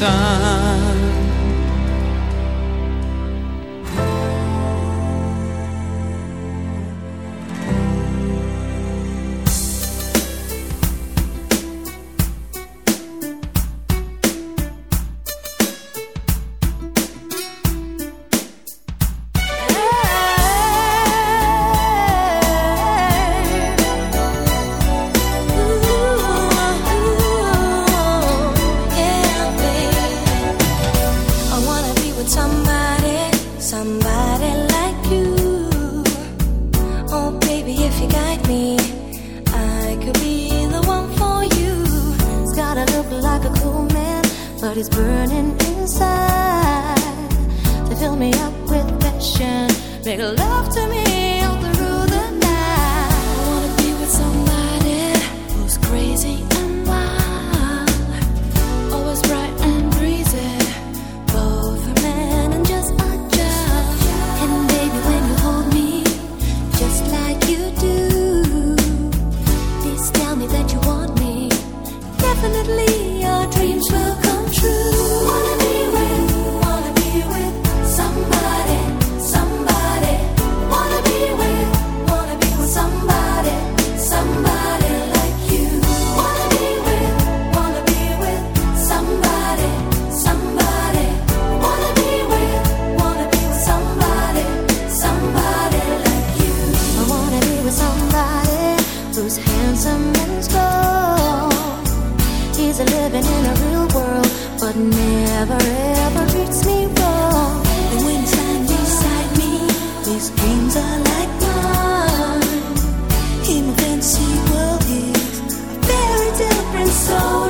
dan but never ever treats me wrong. And when it's lying beside me, these dreams are like mine. In a fantasy world is a very different soul.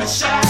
the shine.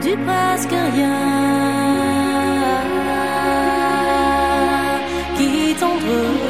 du presque rien qui tombe.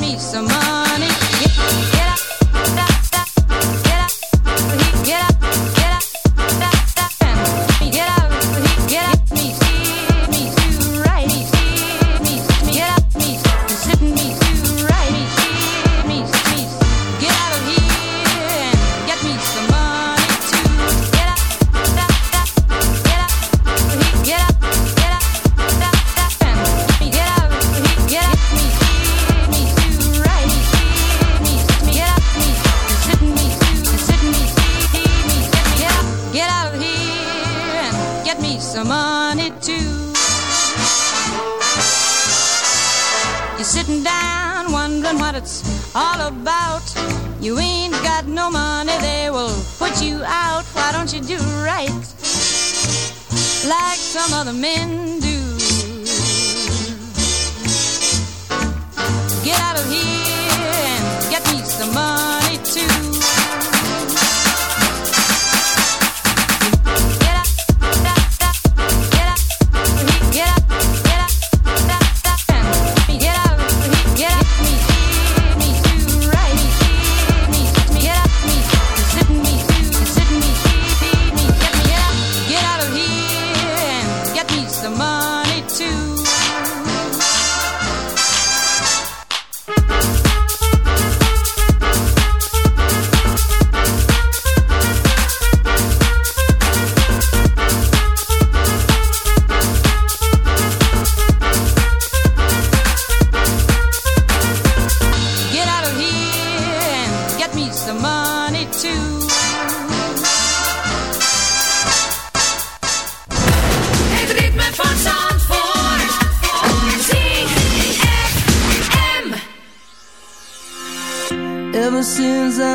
me some money.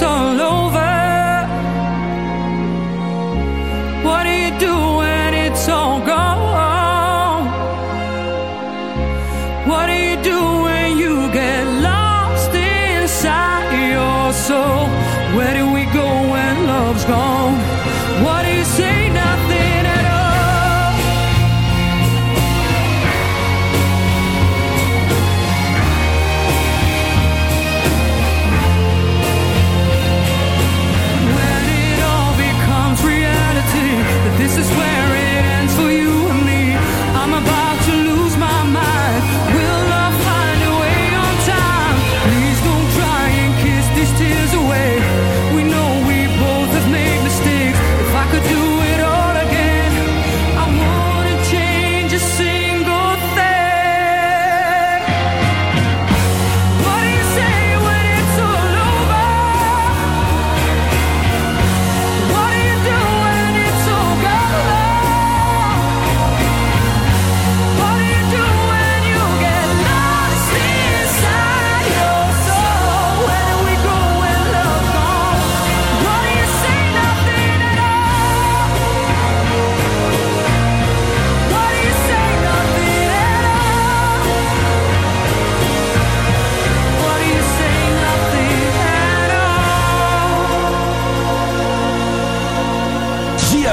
so long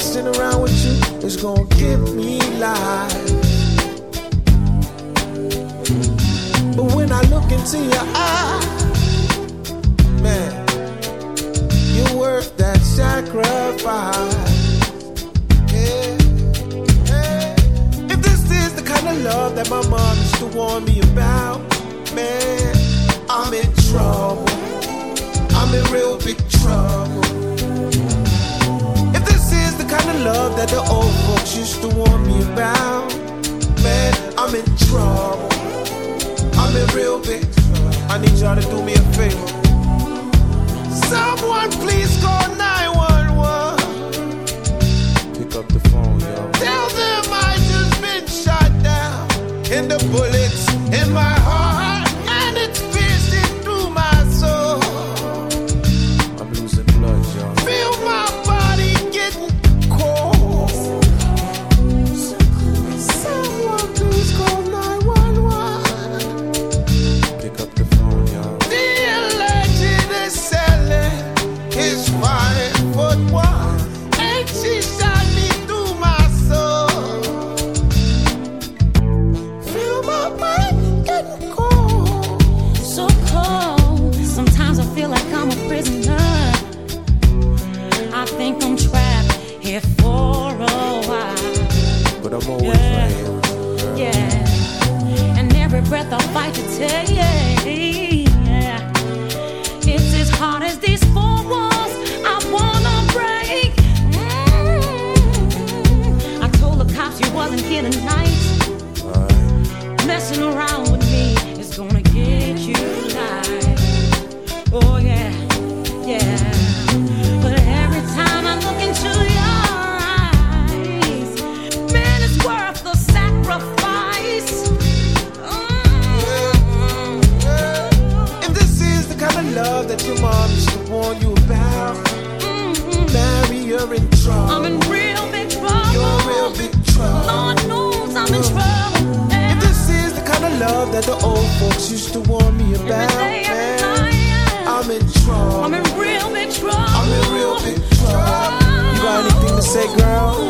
messing around with you is gonna give me life. But when I look into your eye, man, you're worth that sacrifice. If this is the kind of love that my mom used to warn me about, man, I'm in trouble. I'm in real big trouble love that the old folks used to warn me about. Man, I'm in trouble. I'm in real big. I need y'all to do me a favor. Someone please call 911. Pick up the phone, y'all. Tell them I just been shot down. And the bullets in my heart. take that the old folks used to warn me about. Every day, every night, I'm in trouble. I'm in real big trouble. I'm in real big trouble. You got anything to say, girl?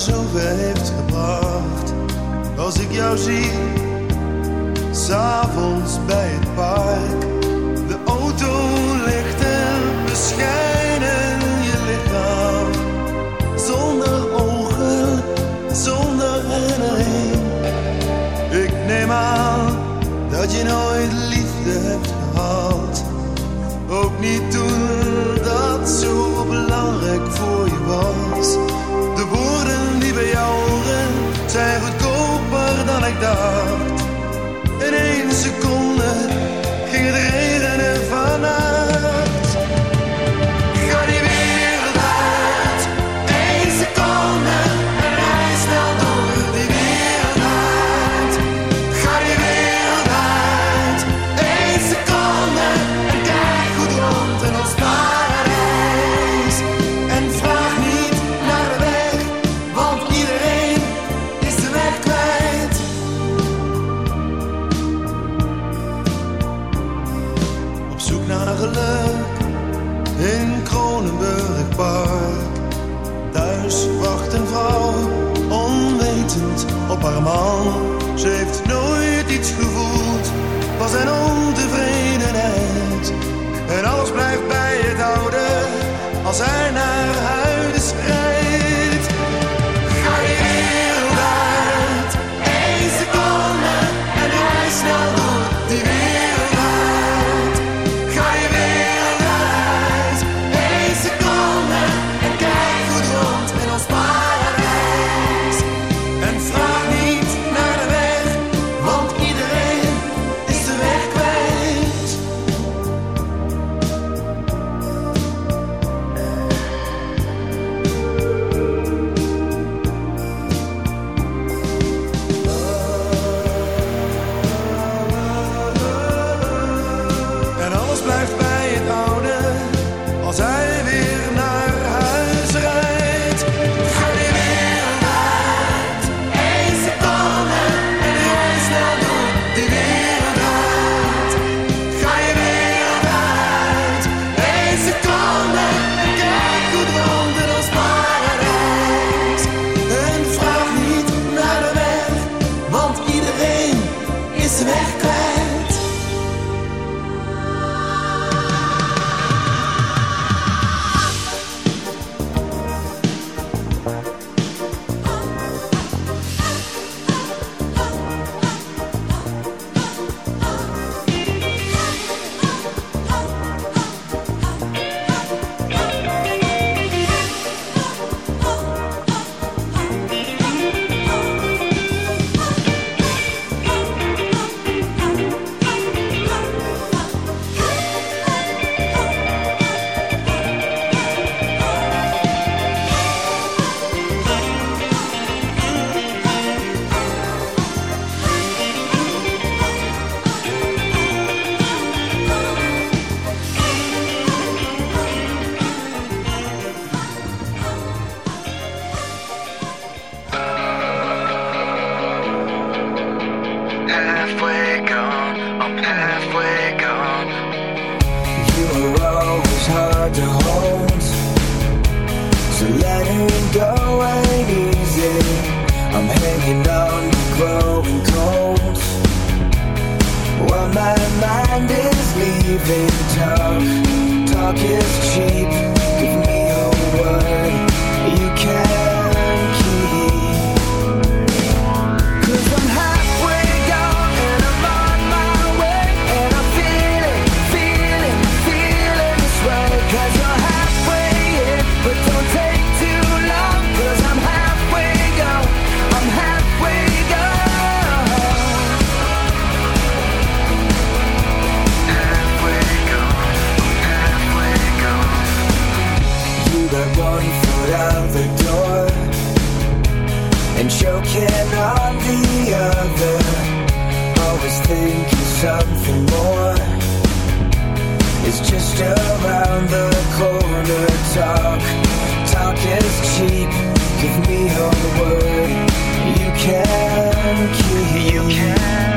zo heeft gebracht. Als ik jou zie, s'avonds bij het park Halfway gone. You were always hard to hold, so letting go ain't easy. I'm hanging on, growing cold. While my mind is leaving, talk, talk is cheap. Give me a word, you can't. something more. It's just around the corner Talk, talk is cheap. Give me your word. You can keep You can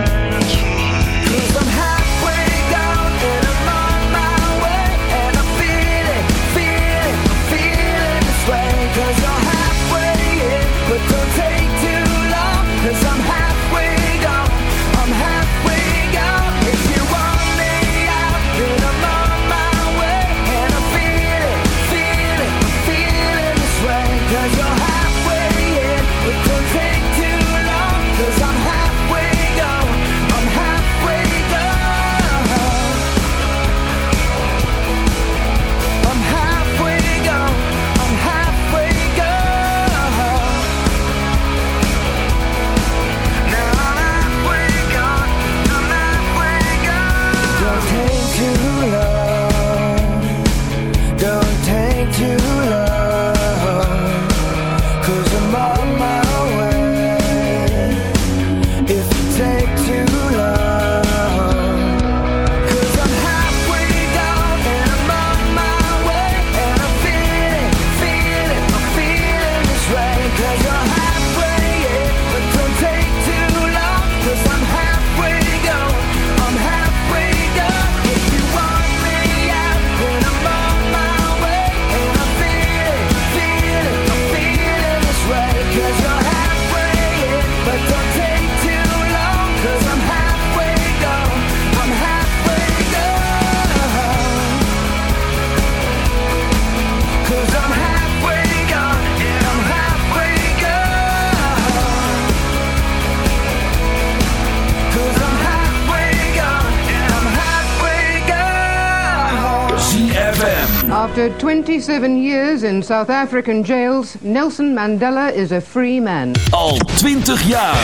27 years in South African jails, Nelson Mandela is a free man. Al 20 jaar.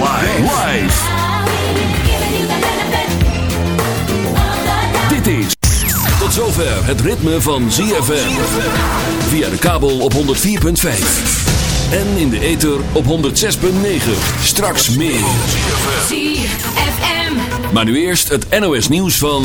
Live. Live. Dit is tot zover het ritme van ZFM. Via de kabel op 104.5. En in de ether op 106.9. Straks meer. ZFM. Maar nu eerst het NOS nieuws van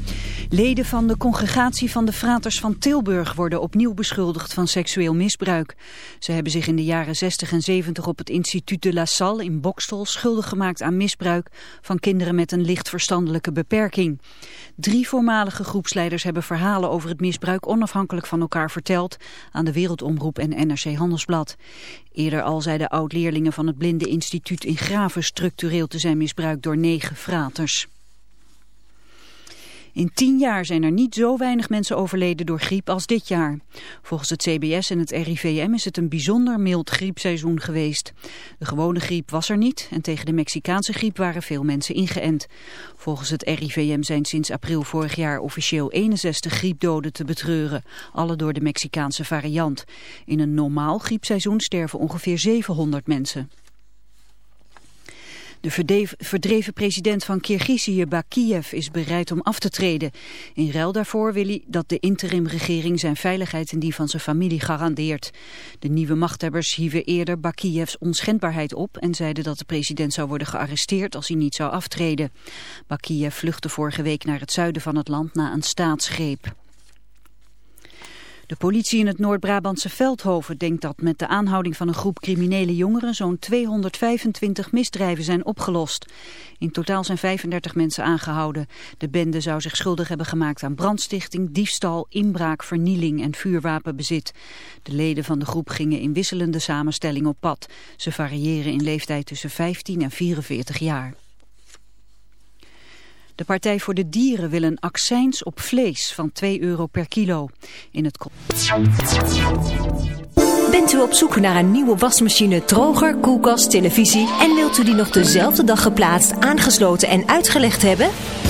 Leden van de congregatie van de Fraters van Tilburg worden opnieuw beschuldigd van seksueel misbruik. Ze hebben zich in de jaren 60 en 70 op het instituut de La Salle in Bokstel schuldig gemaakt aan misbruik van kinderen met een licht verstandelijke beperking. Drie voormalige groepsleiders hebben verhalen over het misbruik onafhankelijk van elkaar verteld aan de Wereldomroep en NRC Handelsblad. Eerder al zeiden oud-leerlingen van het Blinde Instituut in Graven structureel te zijn misbruikt door negen fraters. In tien jaar zijn er niet zo weinig mensen overleden door griep als dit jaar. Volgens het CBS en het RIVM is het een bijzonder mild griepseizoen geweest. De gewone griep was er niet en tegen de Mexicaanse griep waren veel mensen ingeënt. Volgens het RIVM zijn sinds april vorig jaar officieel 61 griepdoden te betreuren. Alle door de Mexicaanse variant. In een normaal griepseizoen sterven ongeveer 700 mensen. De verdreven president van Kirgizië, Bakiev, is bereid om af te treden. In ruil daarvoor wil hij dat de interimregering zijn veiligheid en die van zijn familie garandeert. De nieuwe machthebbers hieven eerder Bakievs onschendbaarheid op en zeiden dat de president zou worden gearresteerd als hij niet zou aftreden. Bakiev vluchtte vorige week naar het zuiden van het land na een staatsgreep. De politie in het Noord-Brabantse Veldhoven denkt dat met de aanhouding van een groep criminele jongeren zo'n 225 misdrijven zijn opgelost. In totaal zijn 35 mensen aangehouden. De bende zou zich schuldig hebben gemaakt aan brandstichting, diefstal, inbraak, vernieling en vuurwapenbezit. De leden van de groep gingen in wisselende samenstelling op pad. Ze variëren in leeftijd tussen 15 en 44 jaar. De Partij voor de Dieren wil een accijns op vlees van 2 euro per kilo. In het Bent u op zoek naar een nieuwe wasmachine, droger, koelkast, televisie... en wilt u die nog dezelfde dag geplaatst, aangesloten en uitgelegd hebben?